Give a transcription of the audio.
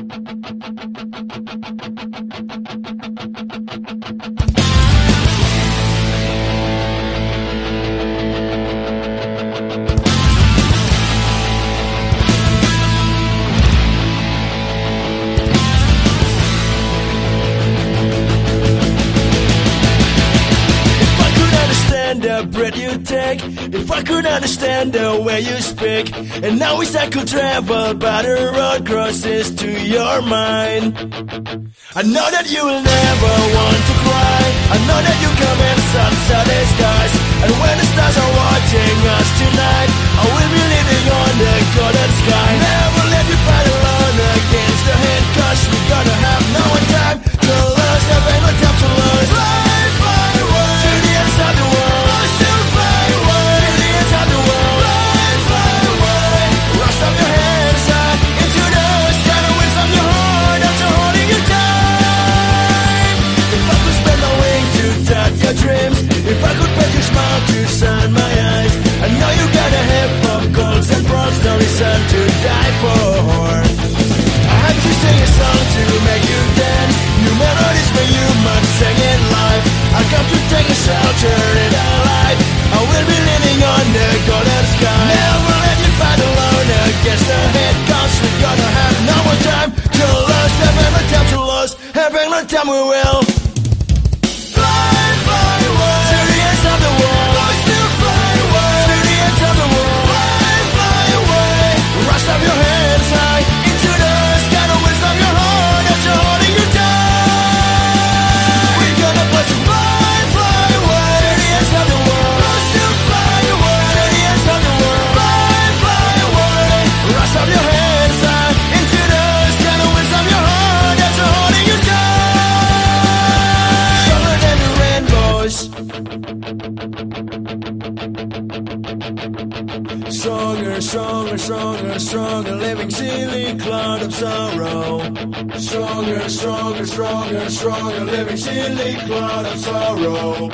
Thank you. The breath you take, if I could understand the way you speak, and now wish I could travel by the road crosses to your mind. I know that you will never want to cry. I know that you come in sunny skies, your dreams, if I could make you smile to sun my eyes, I know you got a head of goals and bronze, no reason to die for. I had to sing a song to make you dance. New melodies when you must sing in life. I come to take a shelter in our life. I will be living on the golden sky. Never let you fight alone against the head cause we're gonna have no more time to lose. Having no time to lose. Having no time we will. stronger, stronger, stronger, living ceiling cloud of sorrow. Stronger, stronger, stronger, stronger, living ceiling cloud of sorrow.